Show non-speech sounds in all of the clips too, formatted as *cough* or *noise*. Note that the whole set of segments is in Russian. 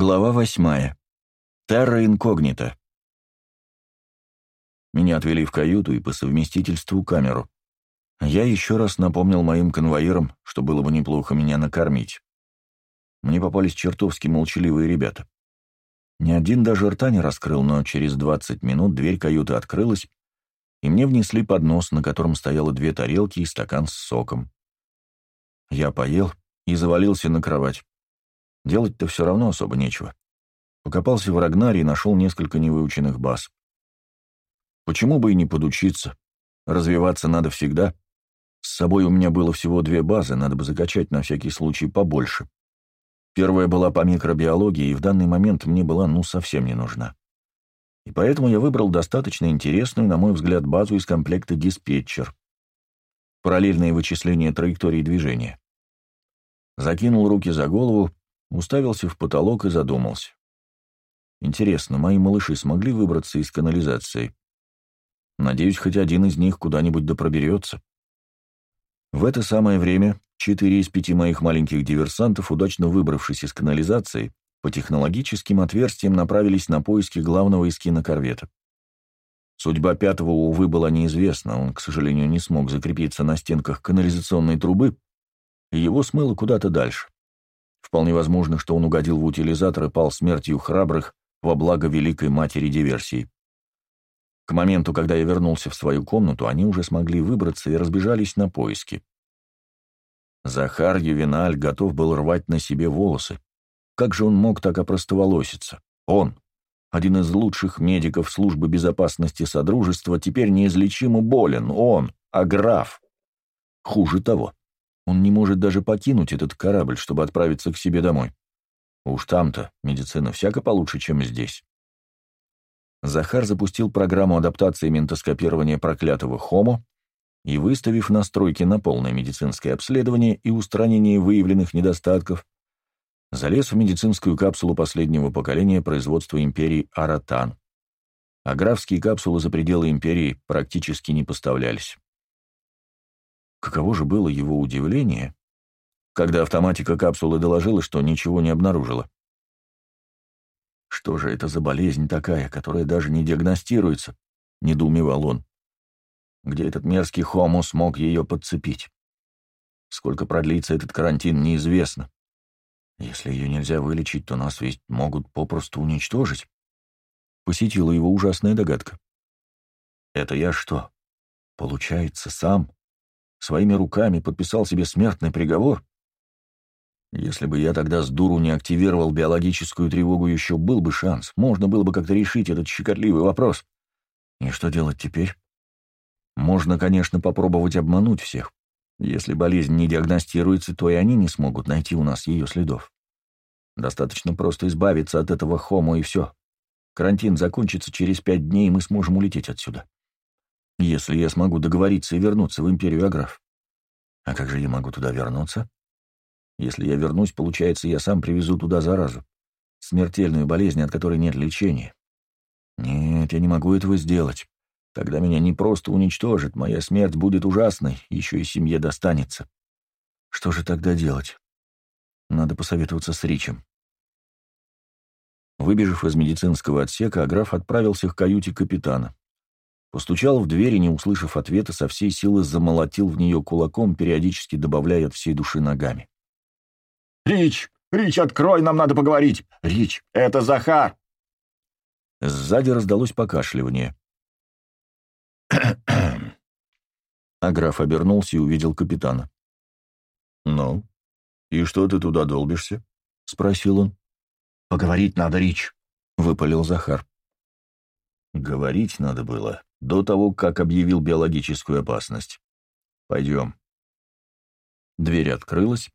Глава восьмая. Терра инкогнита. Меня отвели в каюту и по совместительству камеру. Я еще раз напомнил моим конвоирам, что было бы неплохо меня накормить. Мне попались чертовски молчаливые ребята. Ни один даже рта не раскрыл, но через 20 минут дверь каюты открылась, и мне внесли поднос, на котором стояло две тарелки и стакан с соком. Я поел и завалился на кровать. Делать-то все равно особо нечего. Покопался в Рагнаре и нашел несколько невыученных баз. Почему бы и не подучиться? Развиваться надо всегда. С собой у меня было всего две базы, надо бы закачать на всякий случай побольше. Первая была по микробиологии, и в данный момент мне была ну совсем не нужна. И поэтому я выбрал достаточно интересную, на мой взгляд, базу из комплекта диспетчер. Параллельные вычисления траектории движения. Закинул руки за голову, уставился в потолок и задумался. Интересно, мои малыши смогли выбраться из канализации? Надеюсь, хоть один из них куда-нибудь да проберется. В это самое время четыре из пяти моих маленьких диверсантов, удачно выбравшись из канализации, по технологическим отверстиям направились на поиски главного эскина корвета. Судьба пятого, увы, была неизвестна, он, к сожалению, не смог закрепиться на стенках канализационной трубы, и его смыло куда-то дальше. Вполне возможно, что он угодил в утилизатор и пал смертью храбрых во благо великой матери диверсии. К моменту, когда я вернулся в свою комнату, они уже смогли выбраться и разбежались на поиски. Захар Ювеналь готов был рвать на себе волосы. Как же он мог так опростоволоситься? Он, один из лучших медиков службы безопасности Содружества, теперь неизлечимо болен. Он, а граф. Хуже того, он не может даже покинуть этот корабль, чтобы отправиться к себе домой. Уж там-то медицина всяко получше, чем здесь. Захар запустил программу адаптации ментоскопирования проклятого Хомо и, выставив настройки на полное медицинское обследование и устранение выявленных недостатков, залез в медицинскую капсулу последнего поколения производства империи Аратан. А графские капсулы за пределы империи практически не поставлялись. Каково же было его удивление, когда автоматика капсулы доложила, что ничего не обнаружила. «Что же это за болезнь такая, которая даже не диагностируется?» — недоумевал он. «Где этот мерзкий хомо смог ее подцепить? Сколько продлится этот карантин, неизвестно. Если ее нельзя вылечить, то нас ведь могут попросту уничтожить». Посетила его ужасная догадка. «Это я что, получается, сам своими руками подписал себе смертный приговор? Если бы я тогда с дуру не активировал биологическую тревогу, еще был бы шанс. Можно было бы как-то решить этот щекотливый вопрос. И что делать теперь? Можно, конечно, попробовать обмануть всех. Если болезнь не диагностируется, то и они не смогут найти у нас ее следов. Достаточно просто избавиться от этого хомо и все. Карантин закончится через пять дней, и мы сможем улететь отсюда. Если я смогу договориться и вернуться в Империю Аграф. А как же я могу туда вернуться? Если я вернусь, получается, я сам привезу туда заразу. Смертельную болезнь, от которой нет лечения. Нет, я не могу этого сделать. Тогда меня не просто уничтожит, моя смерть будет ужасной, еще и семье достанется. Что же тогда делать? Надо посоветоваться с Ричем. Выбежав из медицинского отсека, Аграф отправился к каюте капитана. Постучал в дверь и, не услышав ответа, со всей силы замолотил в нее кулаком, периодически добавляя от всей души ногами. «Рич! Рич, открой, нам надо поговорить! Рич, это Захар!» Сзади раздалось покашливание. *clears throat* А граф обернулся и увидел капитана. «Ну, и что ты туда долбишься?» — спросил он. «Поговорить надо, Рич», — выпалил Захар. «Говорить надо было до того, как объявил биологическую опасность. Пойдем». Дверь открылась,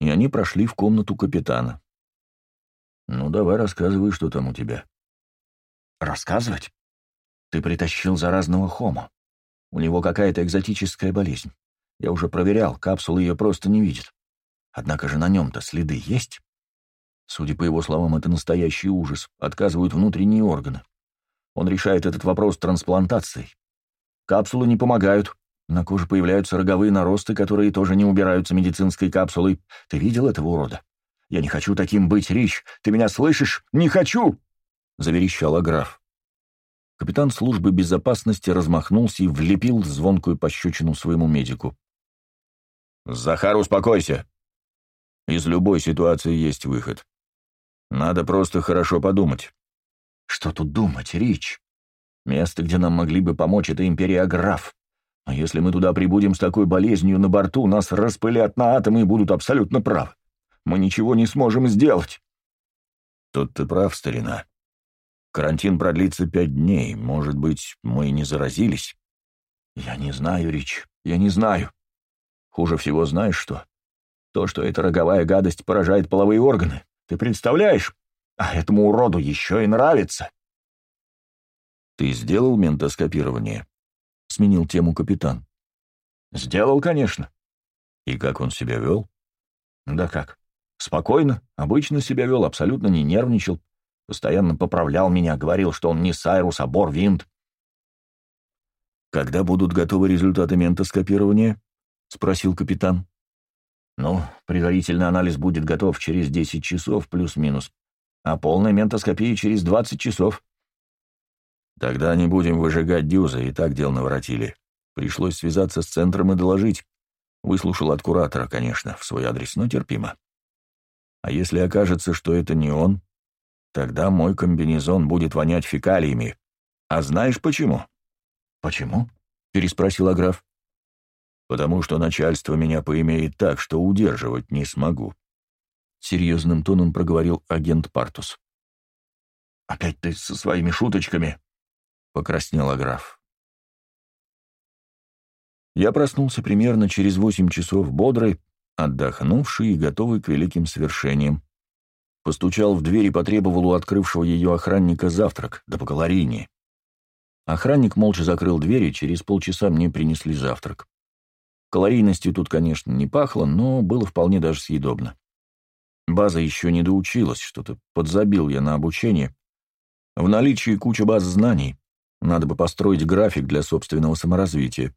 и они прошли в комнату капитана. «Ну, давай рассказывай, что там у тебя». «Рассказывать? Ты притащил заразного хома. У него какая-то экзотическая болезнь. Я уже проверял, капсула ее просто не видит. Однако же на нем-то следы есть. Судя по его словам, это настоящий ужас. Отказывают внутренние органы. Он решает этот вопрос трансплантацией. Капсулы не помогают. На коже появляются роговые наросты, которые тоже не убираются медицинской капсулой. Ты видел этого урода? Я не хочу таким быть, Рич. Ты меня слышишь? Не хочу!» — заверещал граф. Капитан службы безопасности размахнулся и влепил звонкую пощечину своему медику. «Захар, успокойся. Из любой ситуации есть выход. Надо просто хорошо подумать». «Что тут думать, Рич? Место, где нам могли бы помочь, — это империя Граф. А если мы туда прибудем с такой болезнью на борту, нас распылят на атомы и будут абсолютно правы. Мы ничего не сможем сделать». «Тут ты прав, старина. Карантин продлится пять дней. Может быть, мы и не заразились? Я не знаю, Рич, я не знаю. Хуже всего знаешь что? То, что эта роговая гадость поражает половые органы. Ты представляешь? А этому уроду еще и нравится. Ты сделал ментоскопирование? Сменил тему капитан. Сделал, конечно. И как он себя вел? Да как? Спокойно, обычно себя вел, абсолютно не нервничал. Постоянно поправлял меня, говорил, что он не Сайрус, а Бор-Винт. «Когда будут готовы результаты ментоскопирования?» — спросил капитан. «Ну, предварительный анализ будет готов через 10 часов плюс-минус, а полная ментоскопия через 20 часов». «Тогда не будем выжигать дюзы, и так дел наворотили. Пришлось связаться с центром и доложить. Выслушал от куратора, конечно, в свой адрес, но терпимо. А если окажется, что это не он, Тогда мой комбинезон будет вонять фекалиями. А знаешь почему?» «Почему?» — переспросил граф. «Потому что начальство меня поимеет так, что удерживать не смогу», — серьезным тоном проговорил агент Партус. «Опять ты со своими шуточками?» — покраснел граф. Я проснулся примерно через восемь часов бодрый, отдохнувший и готовый к великим свершениям. Постучал в дверь и потребовал у открывшего ее охранника завтрак, да по калорийнее. Охранник молча закрыл дверь, и через полчаса мне принесли завтрак. Калорийностью тут, конечно, не пахло, но было вполне даже съедобно. База еще не доучилась, что-то подзабил я на обучение. В наличии куча баз знаний. Надо бы построить график для собственного саморазвития.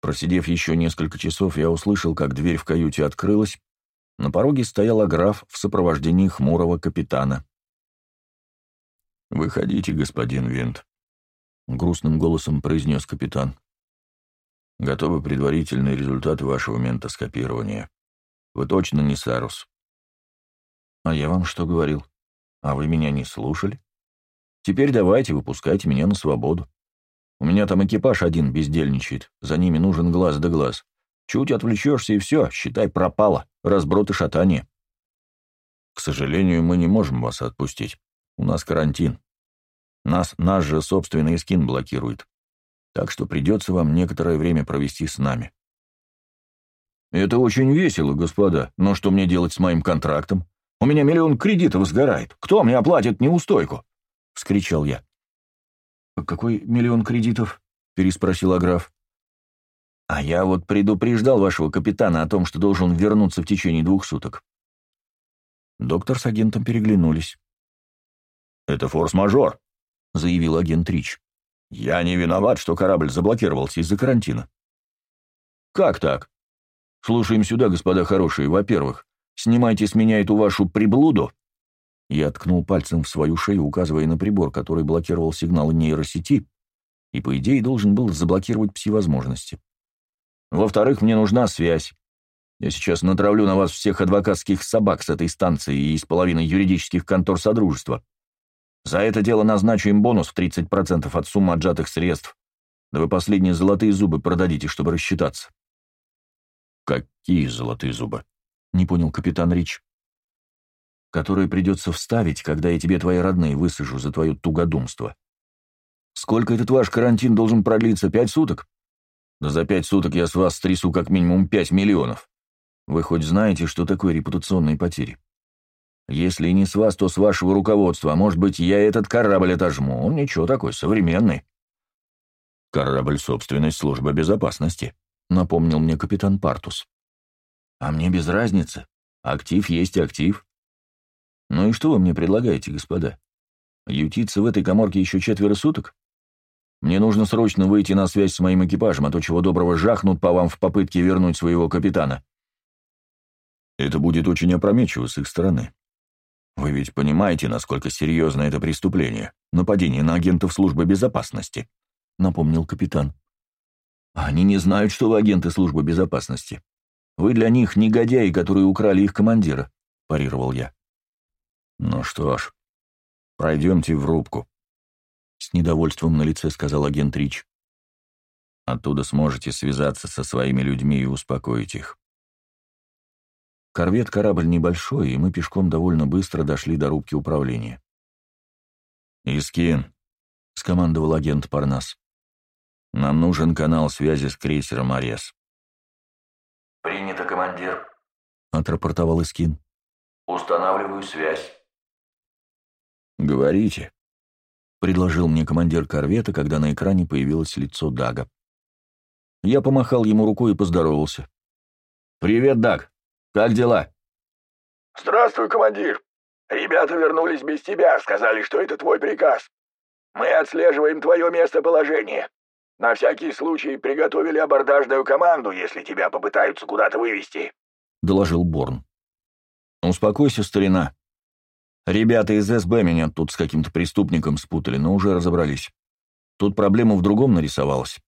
Просидев еще несколько часов, я услышал, как дверь в каюте открылась, на пороге стоял граф в сопровождении хмурого капитана. «Выходите, господин Винт», — грустным голосом произнес капитан. «Готовы предварительные результаты вашего ментоскопирования. Вы точно не Сарус?» «А я вам что говорил? А вы меня не слушали? Теперь давайте, выпускайте меня на свободу. У меня там экипаж один бездельничает, за ними нужен глаз да глаз. Чуть отвлечешься, и все, считай, пропало, разброд и шатание. К сожалению, мы не можем вас отпустить. У нас карантин. Нас наш же собственный скин блокирует. Так что придется вам некоторое время провести с нами. Это очень весело, господа, но что мне делать с моим контрактом? У меня миллион кредитов сгорает. Кто мне оплатит неустойку? — вскричал я. «Какой миллион кредитов?» — переспросил Аграф. А я вот предупреждал вашего капитана о том, что должен вернуться в течение двух суток. Доктор с агентом переглянулись. «Это форс-мажор», — заявил агент Рич. «Я не виноват, что корабль заблокировался из-за карантина». «Как так? Слушаем сюда, господа хорошие. Во-первых, снимайте с меня эту вашу приблуду». Я ткнул пальцем в свою шею, указывая на прибор, который блокировал сигналы нейросети, и, по идее, должен был заблокировать пси-возможности. Во-вторых, мне нужна связь. Я сейчас натравлю на вас всех адвокатских собак с этой станции и из половины юридических контор Содружества. За это дело назначу им бонус в 30% от суммы отжатых средств. Да вы последние золотые зубы продадите, чтобы рассчитаться. Какие золотые зубы? Не понял капитан Рич. Которые придется вставить, когда я тебе твои родные высажу за твое тугодумство. Сколько этот ваш карантин должен продлиться? Пять суток? Да за пять суток я с вас стрясу как минимум пять миллионов. Вы хоть знаете, что такое репутационные потери? Если не с вас, то с вашего руководства. Может быть, я этот корабль отожму. Он ничего такой, современный. Корабль — собственность службы безопасности, напомнил мне капитан Партус. А мне без разницы. Актив есть актив. Ну и что вы мне предлагаете, господа? Ютиться в этой коморке еще четверо суток? Мне нужно срочно выйти на связь с моим экипажем, а то чего доброго жахнут по вам в попытке вернуть своего капитана. Это будет очень опрометчиво с их стороны. Вы ведь понимаете, насколько серьезно это преступление? Нападение на агентов службы безопасности», — напомнил капитан. «Они не знают, что вы агенты службы безопасности. Вы для них негодяи, которые украли их командира», — парировал я. «Ну что ж, пройдемте в рубку», — с недовольством на лице сказал агент Рич. «Оттуда сможете связаться со своими людьми и успокоить их». Корвет-корабль небольшой, и мы пешком довольно быстро дошли до рубки управления. «Искин», — скомандовал агент Парнас, — «нам нужен канал связи с крейсером «Арес». «Принято, командир», — отрапортовал Искин. «Устанавливаю связь». «Говорите», — предложил мне командир корвета, когда на экране появилось лицо Дага. Я помахал ему рукой и поздоровался. «Привет, Даг. Как дела?» «Здравствуй, командир. Ребята вернулись без тебя, сказали, что это твой приказ. Мы отслеживаем твое местоположение. На всякий случай приготовили абордажную команду, если тебя попытаются куда-то вывести», — доложил Борн. «Успокойся, старина. Ребята из СБ меня тут с каким-то преступником спутали, но уже разобрались. Тут проблема в другом нарисовалась».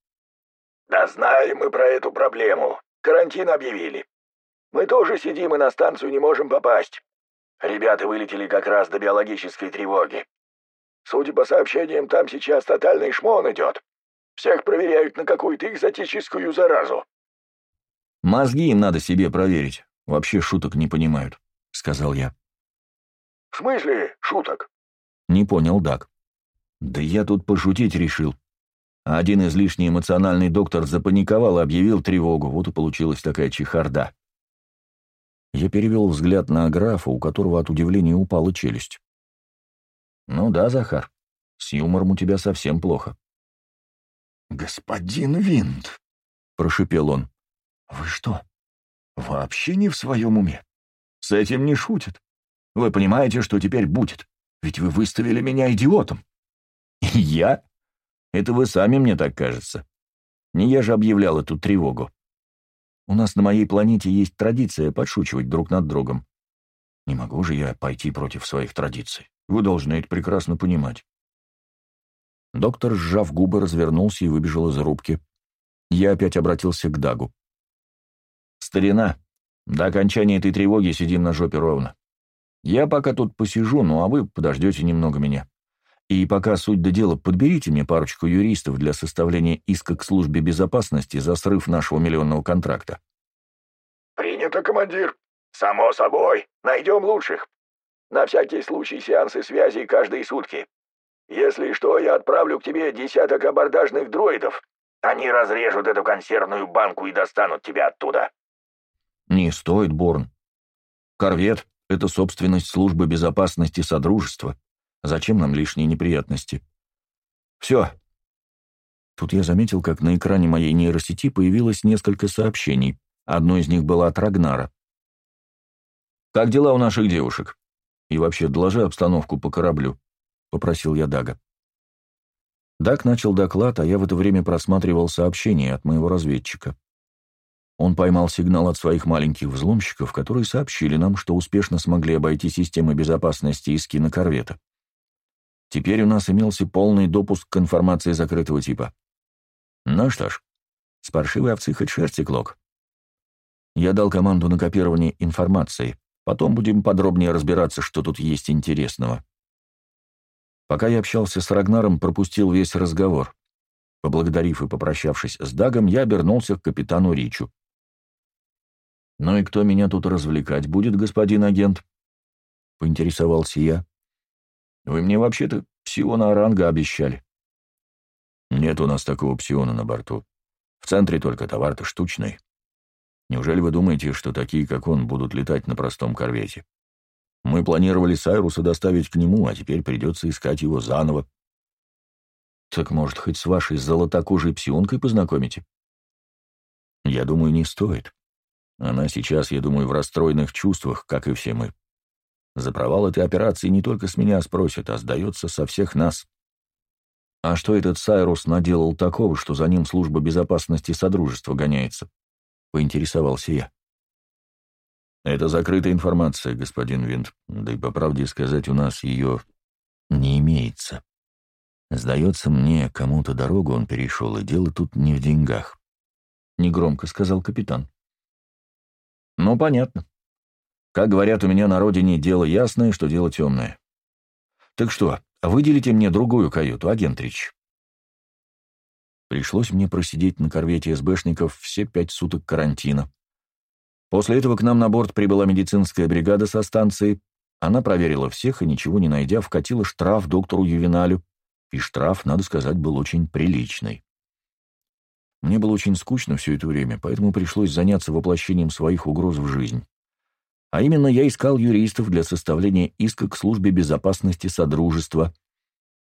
«Да знаем мы про эту проблему. Карантин объявили. Мы тоже сидим и на станцию не можем попасть. Ребята вылетели как раз до биологической тревоги. Судя по сообщениям, там сейчас тотальный шмон идет. Всех проверяют на какую-то экзотическую заразу. «Мозги им надо себе проверить. Вообще шуток не понимают», — сказал я. «В смысле шуток?» — не понял Дак. «Да я тут пошутить решил. Один излишне эмоциональный доктор запаниковал и объявил тревогу. Вот и получилась такая чехарда». Я перевел взгляд на графа, у которого от удивления упала челюсть. «Ну да, Захар, с юмором у тебя совсем плохо». «Господин Винт», — прошипел он, — «вы что, вообще не в своем уме? С этим не шутят. Вы понимаете, что теперь будет? Ведь вы выставили меня идиотом». «Я? Это вы сами, мне так кажется. Не я же объявлял эту тревогу. У нас на моей планете есть традиция подшучивать друг над другом. Не могу же я пойти против своих традиций. Вы должны это прекрасно понимать. Доктор, сжав губы, развернулся и выбежал из рубки. Я опять обратился к Дагу. «Старина, до окончания этой тревоги сидим на жопе ровно. Я пока тут посижу, ну а вы подождете немного меня. И пока суть до дела, подберите мне парочку юристов для составления иска к службе безопасности за срыв нашего миллионного контракта. Принято, командир. Само собой. Найдем лучших. На всякий случай сеансы связи каждые сутки. Если что, я отправлю к тебе десяток абордажных дроидов. Они разрежут эту консервную банку и достанут тебя оттуда. Не стоит, Борн. Корвет — это собственность службы безопасности Содружества. Зачем нам лишние неприятности? Все. Тут я заметил, как на экране моей нейросети появилось несколько сообщений. Одно из них было от Рагнара. «Как дела у наших девушек? И вообще, доложи обстановку по кораблю», — попросил я Дага. Даг начал доклад, а я в это время просматривал сообщение от моего разведчика. Он поймал сигнал от своих маленьких взломщиков, которые сообщили нам, что успешно смогли обойти системы безопасности из кинокорвета. Теперь у нас имелся полный допуск к информации закрытого типа. Ну что ж, с паршивой овцы хоть шерсти клок. Я дал команду на копирование информации. Потом будем подробнее разбираться, что тут есть интересного. Пока я общался с Рагнаром, пропустил весь разговор. Поблагодарив и попрощавшись с Дагом, я обернулся к капитану Ричу. «Ну и кто меня тут развлекать будет, господин агент?» — поинтересовался я. Вы мне вообще-то псиона Оранга обещали. Нет у нас такого псиона на борту. В центре только товар-то штучный. Неужели вы думаете, что такие, как он, будут летать на простом корвете? Мы планировали Сайруса доставить к нему, а теперь придется искать его заново. Так, может, хоть с вашей золотокожей псионкой познакомите? Я думаю, не стоит. Она сейчас, я думаю, в расстроенных чувствах, как и все мы. За провал этой операции не только с меня спросят, а сдается со всех нас. А что этот Сайрус наделал такого, что за ним служба безопасности Содружества гоняется? Поинтересовался я. Это закрытая информация, господин Винт, да и по правде сказать, у нас ее не имеется. Сдается мне, кому-то дорогу он перешел, и дело тут не в деньгах. Негромко сказал капитан. Ну, понятно. Как говорят у меня на родине, дело ясное, что дело темное. Так что, выделите мне другую каюту, агент Рич. Пришлось мне просидеть на корвете СБшников все пять суток карантина. После этого к нам на борт прибыла медицинская бригада со станции. Она проверила всех и, ничего не найдя, вкатила штраф доктору Ювеналю, и штраф, надо сказать, был очень приличный. Мне было очень скучно все это время, поэтому пришлось заняться воплощением своих угроз в жизнь. А именно я искал юристов для составления иска к службе безопасности Содружества.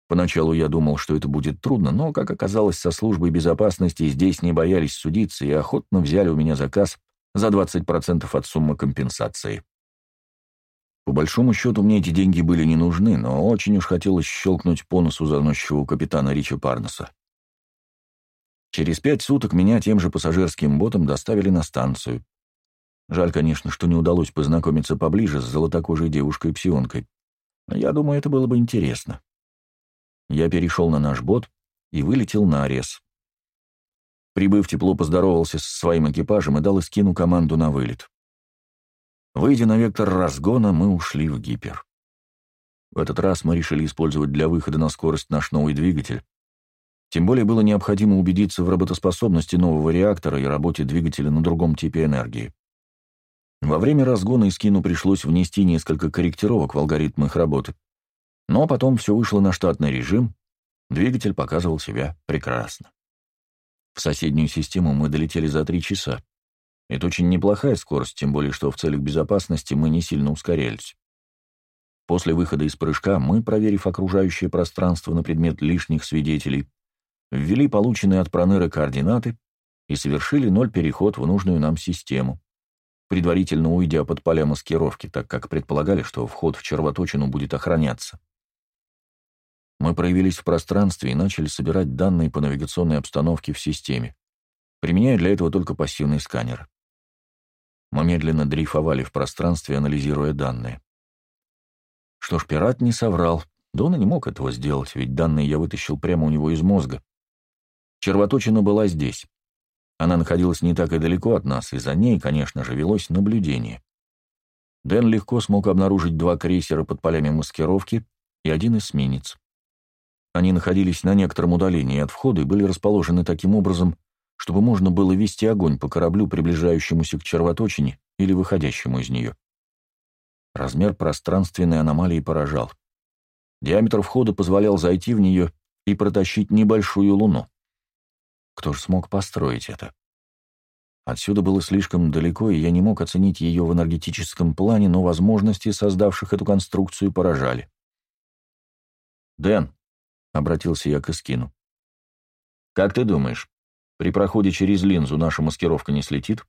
Поначалу я думал, что это будет трудно, но, как оказалось, со службой безопасности здесь не боялись судиться и охотно взяли у меня заказ за 20% от суммы компенсации. По большому счету мне эти деньги были не нужны, но очень уж хотелось щелкнуть по носу заносчивого капитана Рича Парнеса. Через пять суток меня тем же пассажирским ботом доставили на станцию. Жаль, конечно, что не удалось познакомиться поближе с золотокожей девушкой-псионкой. Я думаю, это было бы интересно. Я перешел на наш бот и вылетел на Арес. Прибыв, тепло поздоровался со своим экипажем и дал Искину команду на вылет. Выйдя на вектор разгона, мы ушли в гипер. В этот раз мы решили использовать для выхода на скорость наш новый двигатель. Тем более было необходимо убедиться в работоспособности нового реактора и работе двигателя на другом типе энергии. Во время разгона Искину пришлось внести несколько корректировок в алгоритм их работы. Но потом все вышло на штатный режим, двигатель показывал себя прекрасно. В соседнюю систему мы долетели за три часа. Это очень неплохая скорость, тем более что в целях безопасности мы не сильно ускорялись. После выхода из прыжка мы, проверив окружающее пространство на предмет лишних свидетелей, ввели полученные от Пронера координаты и совершили ноль переход в нужную нам систему, предварительно уйдя под поля маскировки, так как предполагали, что вход в червоточину будет охраняться. Мы проявились в пространстве и начали собирать данные по навигационной обстановке в системе, применяя для этого только пассивный сканер. Мы медленно дрейфовали в пространстве, анализируя данные. Что ж, пират не соврал. Да он и не мог этого сделать, ведь данные я вытащил прямо у него из мозга. Червоточина была здесь. Она находилась не так и далеко от нас, и за ней, конечно же, велось наблюдение. Дэн легко смог обнаружить два крейсера под полями маскировки и один эсминец. Они находились на некотором удалении от входа и были расположены таким образом, чтобы можно было вести огонь по кораблю, приближающемуся к червоточине или выходящему из нее. Размер пространственной аномалии поражал. Диаметр входа позволял зайти в нее и протащить небольшую луну. Кто же смог построить это? Отсюда было слишком далеко, и я не мог оценить ее в энергетическом плане, но возможности, создавших эту конструкцию, поражали. «Дэн», — обратился я к Искину, — «как ты думаешь, при проходе через линзу наша маскировка не слетит?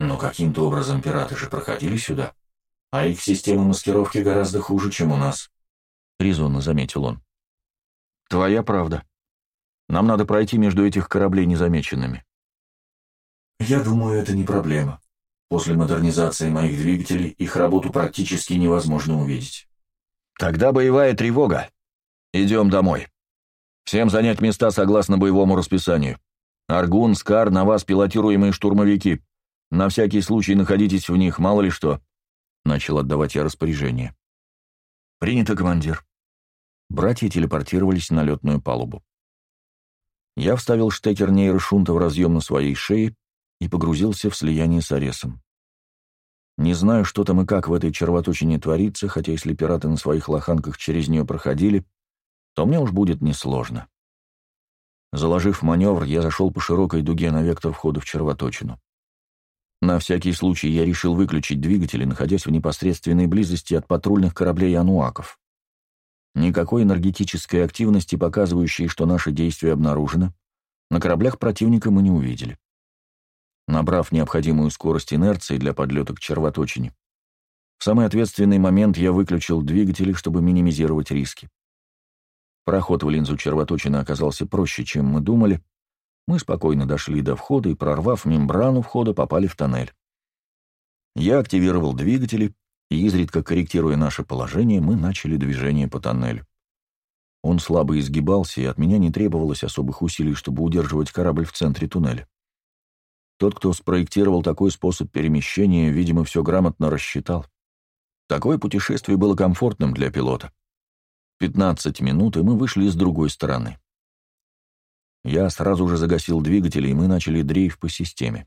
Но каким-то образом пираты же проходили сюда, а их система маскировки гораздо хуже, чем у нас. Резонно заметил он. Твоя правда. Нам надо пройти между этих кораблей незамеченными. Я думаю, это не проблема. После модернизации моих двигателей их работу практически невозможно увидеть. Тогда боевая тревога. Идем домой. Всем занять места согласно боевому расписанию. Аргун, Скар, на вас пилотируемые штурмовики. На всякий случай находитесь в них, мало ли что. Начал отдавать я распоряжение. Принято, командир. Братья телепортировались на летную палубу. Я вставил штекер нейрошунта в разъем на своей шее и погрузился в слияние с Аресом. Не знаю, что там и как в этой червоточине творится, хотя если пираты на своих лоханках через нее проходили, то мне уж будет несложно. Заложив маневр, я зашел по широкой дуге на вектор входа в червоточину. На всякий случай я решил выключить двигатели, находясь в непосредственной близости от патрульных кораблей ануаков. Никакой энергетической активности, показывающей, что наше действие обнаружено, на кораблях противника мы не увидели. Набрав необходимую скорость инерции для подлета к червоточине, в самый ответственный момент я выключил двигатели, чтобы минимизировать риски. Проход в линзу червоточины оказался проще, чем мы думали. Мы спокойно дошли до входа и, прорвав мембрану входа, попали в тоннель. Я активировал двигатели, и, изредка корректируя наше положение, мы начали движение по тоннелю. Он слабо изгибался, и от меня не требовалось особых усилий, чтобы удерживать корабль в центре туннеля. Тот, кто спроектировал такой способ перемещения, видимо, все грамотно рассчитал. Такое путешествие было комфортным для пилота. 15 минут, и мы вышли с другой стороны. Я сразу же загасил двигатели, и мы начали дрейф по системе.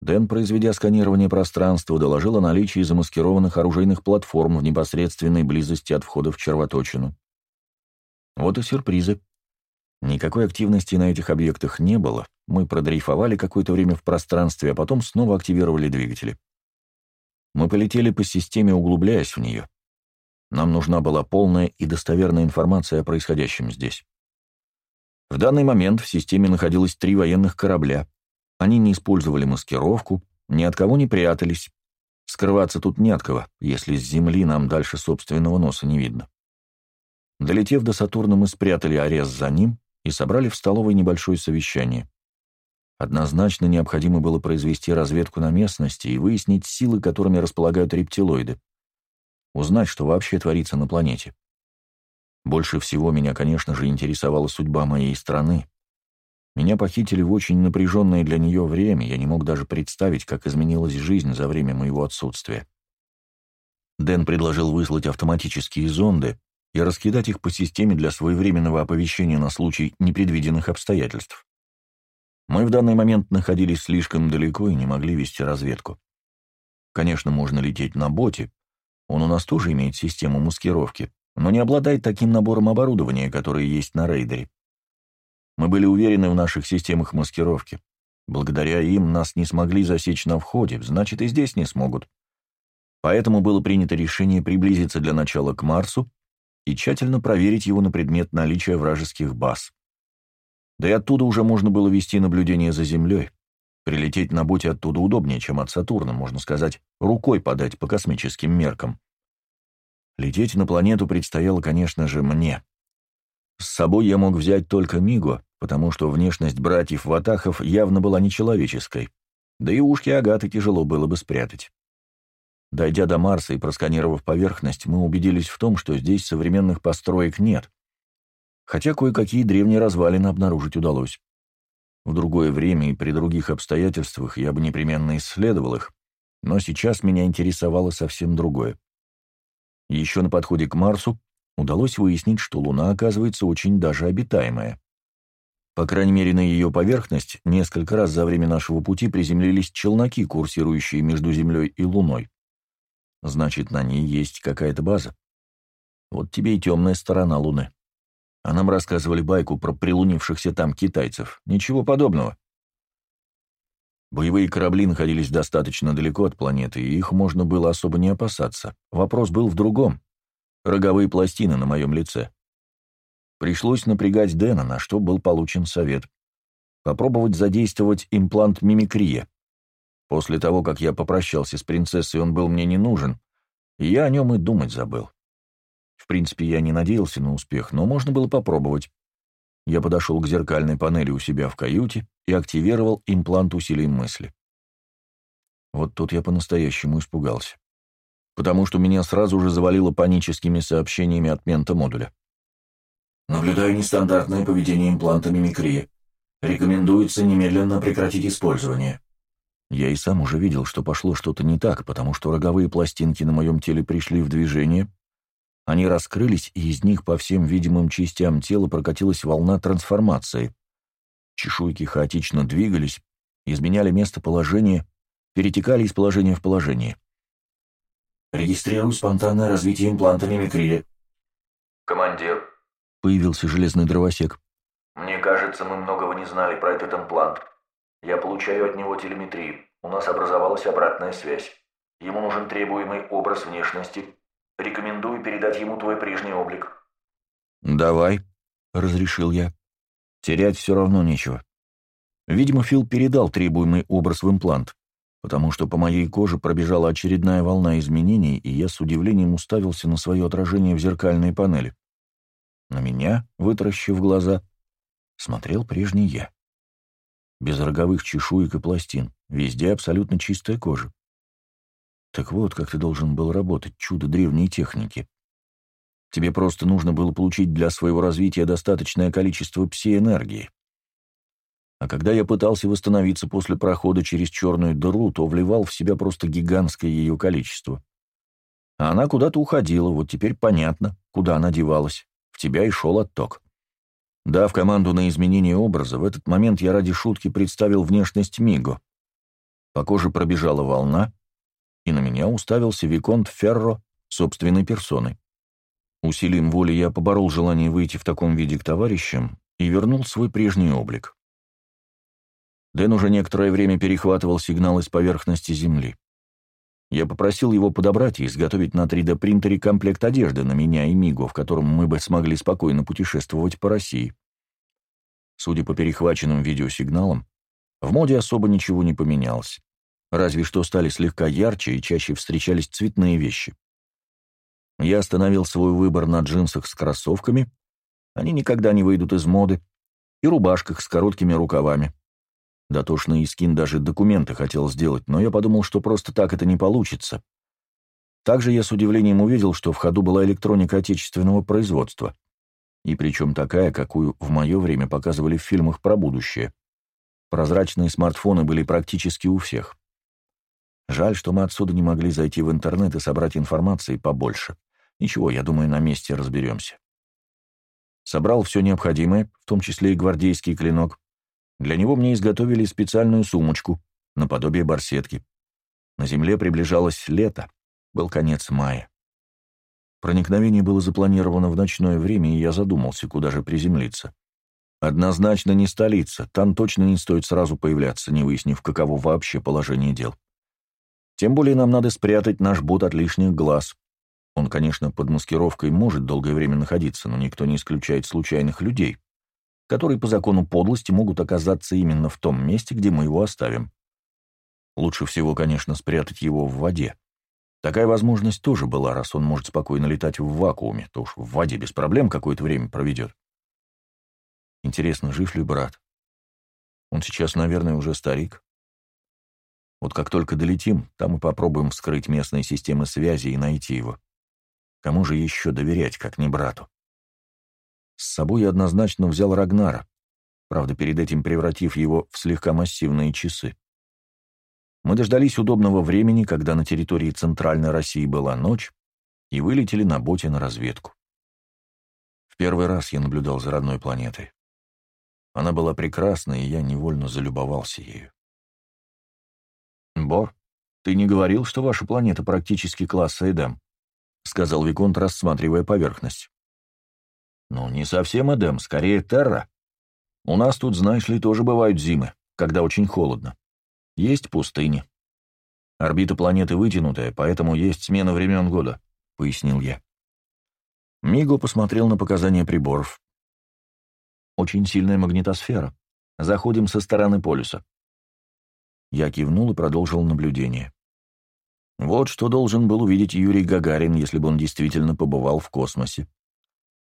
Дэн, произведя сканирование пространства, доложил о наличии замаскированных оружейных платформ в непосредственной близости от входа в червоточину. Вот и сюрпризы. Никакой активности на этих объектах не было. Мы продрейфовали какое-то время в пространстве, а потом снова активировали двигатели. Мы полетели по системе, углубляясь в нее. Нам нужна была полная и достоверная информация о происходящем здесь. В данный момент в системе находилось три военных корабля. Они не использовали маскировку, ни от кого не прятались. Скрываться тут не от кого, если с Земли нам дальше собственного носа не видно. Долетев до Сатурна, мы спрятали арест за ним и собрали в столовой небольшое совещание. Однозначно необходимо было произвести разведку на местности и выяснить силы, которыми располагают рептилоиды. Узнать, что вообще творится на планете. Больше всего меня, конечно же, интересовала судьба моей страны. Меня похитили в очень напряженное для нее время, я не мог даже представить, как изменилась жизнь за время моего отсутствия. Дэн предложил выслать автоматические зонды и раскидать их по системе для своевременного оповещения на случай непредвиденных обстоятельств. Мы в данный момент находились слишком далеко и не могли вести разведку. Конечно, можно лететь на боте, он у нас тоже имеет систему маскировки, но не обладает таким набором оборудования, которое есть на рейдере. Мы были уверены в наших системах маскировки. Благодаря им нас не смогли засечь на входе, значит, и здесь не смогут. Поэтому было принято решение приблизиться для начала к Марсу и тщательно проверить его на предмет наличия вражеских баз. Да и оттуда уже можно было вести наблюдение за Землей. Прилететь на боте оттуда удобнее, чем от Сатурна, можно сказать, рукой подать по космическим меркам. Лететь на планету предстояло, конечно же, мне. С собой я мог взять только Миго, потому что внешность братьев Ватахов явно была нечеловеческой, да и ушки Агаты тяжело было бы спрятать. Дойдя до Марса и просканировав поверхность, мы убедились в том, что здесь современных построек нет, хотя кое-какие древние развалины обнаружить удалось. В другое время и при других обстоятельствах я бы непременно исследовал их, но сейчас меня интересовало совсем другое. Еще на подходе к Марсу удалось выяснить, что Луна оказывается очень даже обитаемая. По крайней мере, на ее поверхность несколько раз за время нашего пути приземлились челноки, курсирующие между Землей и Луной. Значит, на ней есть какая-то база. Вот тебе и темная сторона Луны. А нам рассказывали байку про прилунившихся там китайцев. Ничего подобного. Боевые корабли находились достаточно далеко от планеты, и их можно было особо не опасаться. Вопрос был в другом. Роговые пластины на моем лице. Пришлось напрягать Дэна, на что был получен совет. Попробовать задействовать имплант мимикрия. После того, как я попрощался с принцессой, он был мне не нужен, и я о нем и думать забыл. В принципе, я не надеялся на успех, но можно было попробовать. Я подошел к зеркальной панели у себя в каюте и активировал имплант усилий мысли. Вот тут я по-настоящему испугался. Потому что меня сразу же завалило паническими сообщениями от мента модуля. Наблюдаю нестандартное поведение импланта мимикрии. Рекомендуется немедленно прекратить использование. Я и сам уже видел, что пошло что-то не так, потому что роговые пластинки на моем теле пришли в движение, они раскрылись, и из них по всем видимым частям тела прокатилась волна трансформации. Чешуйки хаотично двигались, изменяли местоположение, перетекали из положения в положение. «Регистрирую спонтанное развитие импланта мимикрии». «Командир», — появился железный дровосек. «Мне кажется, мы многого не знали про этот имплант. Я получаю от него телеметрию. У нас образовалась обратная связь. Ему нужен требуемый образ внешности. Рекомендую передать ему твой прежний облик». «Давай», — разрешил я. Терять все равно нечего. Видимо, Фил передал требуемый образ в имплант, потому что по моей коже пробежала очередная волна изменений, и я с удивлением уставился на свое отражение в зеркальной панели. На меня, вытаращив глаза, смотрел прежний я. Без роговых чешуек и пластин, везде абсолютно чистая кожа. Так вот, как ты должен был работать, чудо древней техники. Тебе просто нужно было получить для своего развития достаточное количество пси-энергии. А когда я пытался восстановиться после прохода через черную дыру, то вливал в себя просто гигантское ее количество. А она куда-то уходила, вот теперь понятно, куда она девалась. В тебя и шел отток. Дав команду на изменение образа, в этот момент я ради шутки представил внешность Миго. По коже пробежала волна, и на меня уставился Виконт Ферро собственной персоной. Усилием воли я поборол желание выйти в таком виде к товарищам и вернул свой прежний облик. Дэн уже некоторое время перехватывал сигнал из поверхности Земли. Я попросил его подобрать и изготовить на 3D-принтере комплект одежды на меня и Мигу, в котором мы бы смогли спокойно путешествовать по России. Судя по перехваченным видеосигналам, в моде особо ничего не поменялось. Разве что стали слегка ярче и чаще встречались цветные вещи. Я остановил свой выбор на джинсах с кроссовками, они никогда не выйдут из моды, и рубашках с короткими рукавами. Дотошный Искин даже документы хотел сделать, но я подумал, что просто так это не получится. Также я с удивлением увидел, что в ходу была электроника отечественного производства. И причем такая, какую в мое время показывали в фильмах про будущее. Прозрачные смартфоны были практически у всех. Жаль, что мы отсюда не могли зайти в интернет и собрать информации побольше. Ничего, я думаю, на месте разберемся. Собрал все необходимое, в том числе и гвардейский клинок, для него мне изготовили специальную сумочку, наподобие барсетки. На земле приближалось лето, был конец мая. Проникновение было запланировано в ночное время, и я задумался, куда же приземлиться. Однозначно не столица, там точно не стоит сразу появляться, не выяснив, каково вообще положение дел. Тем более нам надо спрятать наш бот от лишних глаз. Он, конечно, под маскировкой может долгое время находиться, но никто не исключает случайных людей которые по закону подлости могут оказаться именно в том месте, где мы его оставим. Лучше всего, конечно, спрятать его в воде. Такая возможность тоже была, раз он может спокойно летать в вакууме, то уж в воде без проблем какое-то время проведет. Интересно, жив ли брат? Он сейчас, наверное, уже старик. Вот как только долетим, там и попробуем вскрыть местные системы связи и найти его. Кому же еще доверять, как не брату? С собой я однозначно взял Рагнара, правда, перед этим превратив его в слегка массивные часы. Мы дождались удобного времени, когда на территории Центральной России была ночь, и вылетели на боте на разведку. В первый раз я наблюдал за родной планетой. Она была прекрасна, и я невольно залюбовался ею. «Бор, ты не говорил, что ваша планета практически класса Эдем?» — сказал Виконт, рассматривая поверхность. «Ну, не совсем Эдем, скорее Терра. У нас тут, знаешь ли, тоже бывают зимы, когда очень холодно. Есть пустыни. Орбита планеты вытянутая, поэтому есть смена времен года», — пояснил я. Миго посмотрел на показания приборов. «Очень сильная магнитосфера. Заходим со стороны полюса». Я кивнул и продолжил наблюдение. Вот что должен был увидеть Юрий Гагарин, если бы он действительно побывал в космосе.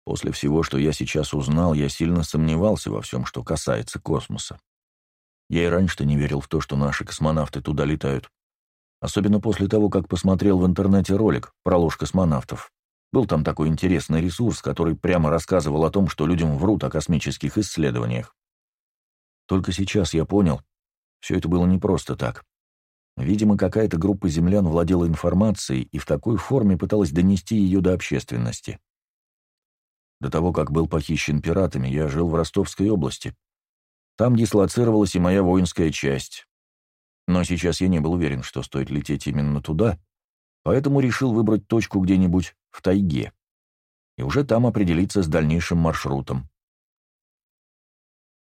После всего, что я сейчас узнал, я сильно сомневался во всем, что касается космоса. Я и раньше-то не верил в то, что наши космонавты туда летают. Особенно после того, как посмотрел в интернете ролик про ложь космонавтов. Был там такой интересный ресурс, который прямо рассказывал о том, что людям врут о космических исследованиях. Только сейчас я понял, все это было не просто так. Видимо, какая-то группа землян владела информацией и в такой форме пыталась донести ее до общественности. До того, как был похищен пиратами, я жил в Ростовской области. Там дислоцировалась и моя воинская часть. Но сейчас я не был уверен, что стоит лететь именно туда, поэтому решил выбрать точку где-нибудь в тайге и уже там определиться с дальнейшим маршрутом.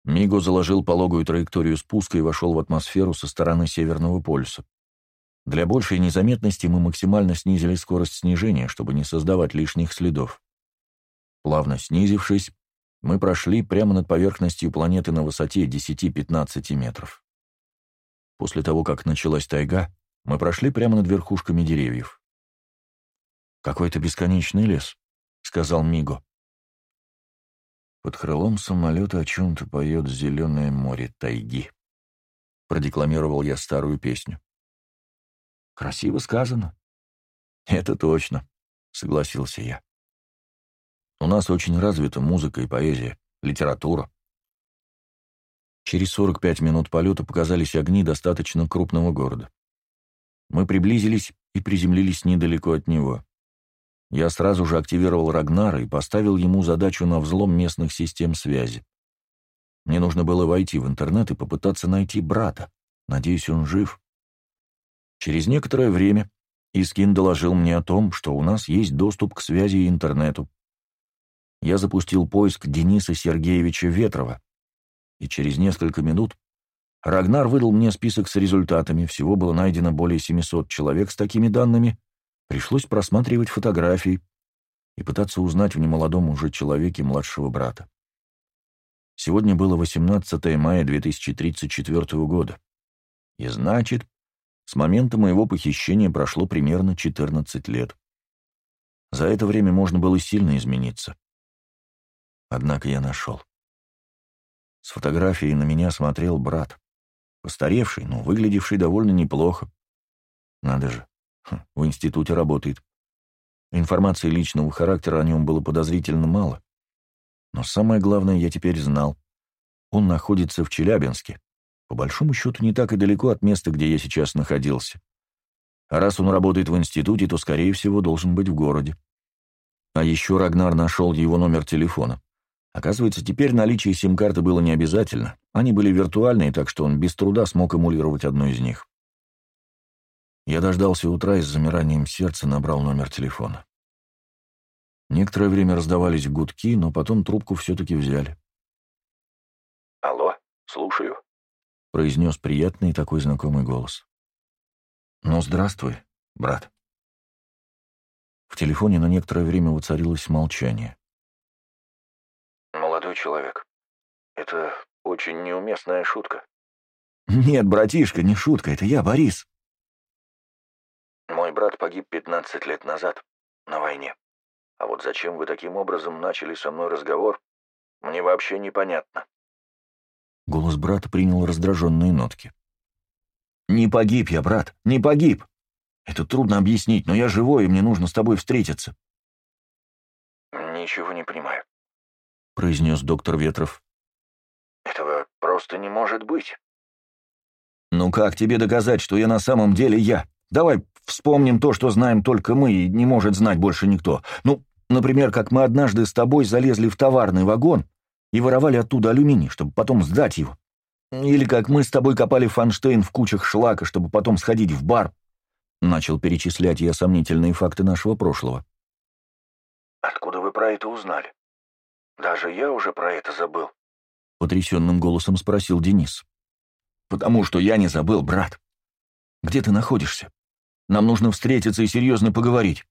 Миго заложил пологую траекторию спуска и вошел в атмосферу со стороны Северного полюса. Для большей незаметности мы максимально снизили скорость снижения, чтобы не создавать лишних следов. Плавно снизившись, мы прошли прямо над поверхностью планеты на высоте 10-15 метров. После того, как началась тайга, мы прошли прямо над верхушками деревьев. «Какой-то бесконечный лес», — сказал Миго. Под крылом самолета о чем-то поет зеленое море тайги. Продекламировал я старую песню. Красиво сказано. Это точно, согласился я. У нас очень развита музыка и поэзия, литература. Через 45 минут полета показались огни достаточно крупного города. Мы приблизились и приземлились недалеко от него. Я сразу же активировал Рагнара и поставил ему задачу на взлом местных систем связи. Мне нужно было войти в интернет и попытаться найти брата. Надеюсь, он жив. Через некоторое время Искин доложил мне о том, что у нас есть доступ к связи и интернету. Я запустил поиск Дениса Сергеевича Ветрова, и через несколько минут Рагнар выдал мне список с результатами, всего было найдено более 700 человек с такими данными, пришлось просматривать фотографии и пытаться узнать в немолодом уже человеке младшего брата. Сегодня было 18 мая 2034 года, и значит, с момента моего похищения прошло примерно 14 лет. За это время можно было сильно измениться. Однако я нашел. С фотографией на меня смотрел брат. Постаревший, но выглядевший довольно неплохо. Надо же, в институте работает. Информации личного характера о нем было подозрительно мало. Но самое главное я теперь знал. Он находится в Челябинске. По большому счету, не так и далеко от места, где я сейчас находился. А раз он работает в институте, то, скорее всего, должен быть в городе. А еще Рагнар нашел его номер телефона. Оказывается, теперь наличие сим-карты было не обязательно. Они были виртуальные, так что он без труда смог эмулировать одну из них. Я дождался утра и с замиранием сердца набрал номер телефона. Некоторое время раздавались гудки, но потом трубку все-таки взяли. «Алло, слушаю», — произнес приятный такой знакомый голос. «Ну, здравствуй, брат». В телефоне на некоторое время воцарилось молчание молодой человек. Это очень неуместная шутка. Нет, братишка, не шутка, это я, Борис. Мой брат погиб 15 лет назад на войне. А вот зачем вы таким образом начали со мной разговор, мне вообще непонятно. Голос брата принял раздраженные нотки. «Не погиб я, брат, не погиб. Это трудно объяснить, но я живой, и мне нужно с тобой встретиться». «Ничего не понимаю произнес доктор Ветров. «Этого просто не может быть». «Ну как тебе доказать, что я на самом деле я? Давай вспомним то, что знаем только мы, и не может знать больше никто. Ну, например, как мы однажды с тобой залезли в товарный вагон и воровали оттуда алюминий, чтобы потом сдать его. Или как мы с тобой копали фанштейн в кучах шлака, чтобы потом сходить в бар. Начал перечислять я сомнительные факты нашего прошлого. «Откуда вы про это узнали?» Даже я уже про это забыл. Потрясенным голосом спросил Денис. Потому что я не забыл, брат. Где ты находишься? Нам нужно встретиться и серьезно поговорить.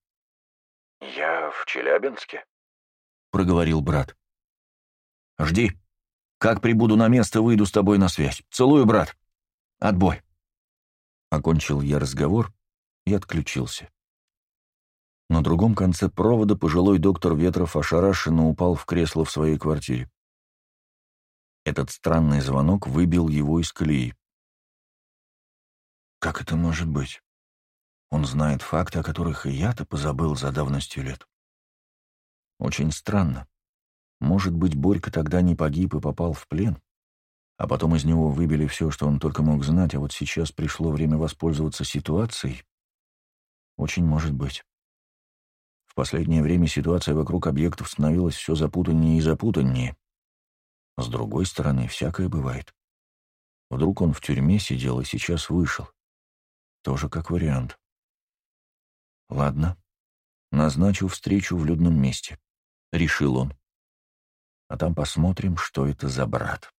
Я в Челябинске, проговорил брат. Жди. Как прибуду на место, выйду с тобой на связь. Целую, брат. Отбой. Окончил я разговор и отключился. На другом конце провода пожилой доктор Ветров ошарашенно упал в кресло в своей квартире. Этот странный звонок выбил его из колеи. Как это может быть? Он знает факты, о которых и я-то позабыл за давностью лет. Очень странно. Может быть, Борька тогда не погиб и попал в плен, а потом из него выбили все, что он только мог знать, а вот сейчас пришло время воспользоваться ситуацией? Очень может быть последнее время ситуация вокруг объектов становилась все запутаннее и запутаннее. С другой стороны, всякое бывает. Вдруг он в тюрьме сидел и сейчас вышел. Тоже как вариант. Ладно, назначу встречу в людном месте. Решил он. А там посмотрим, что это за брат.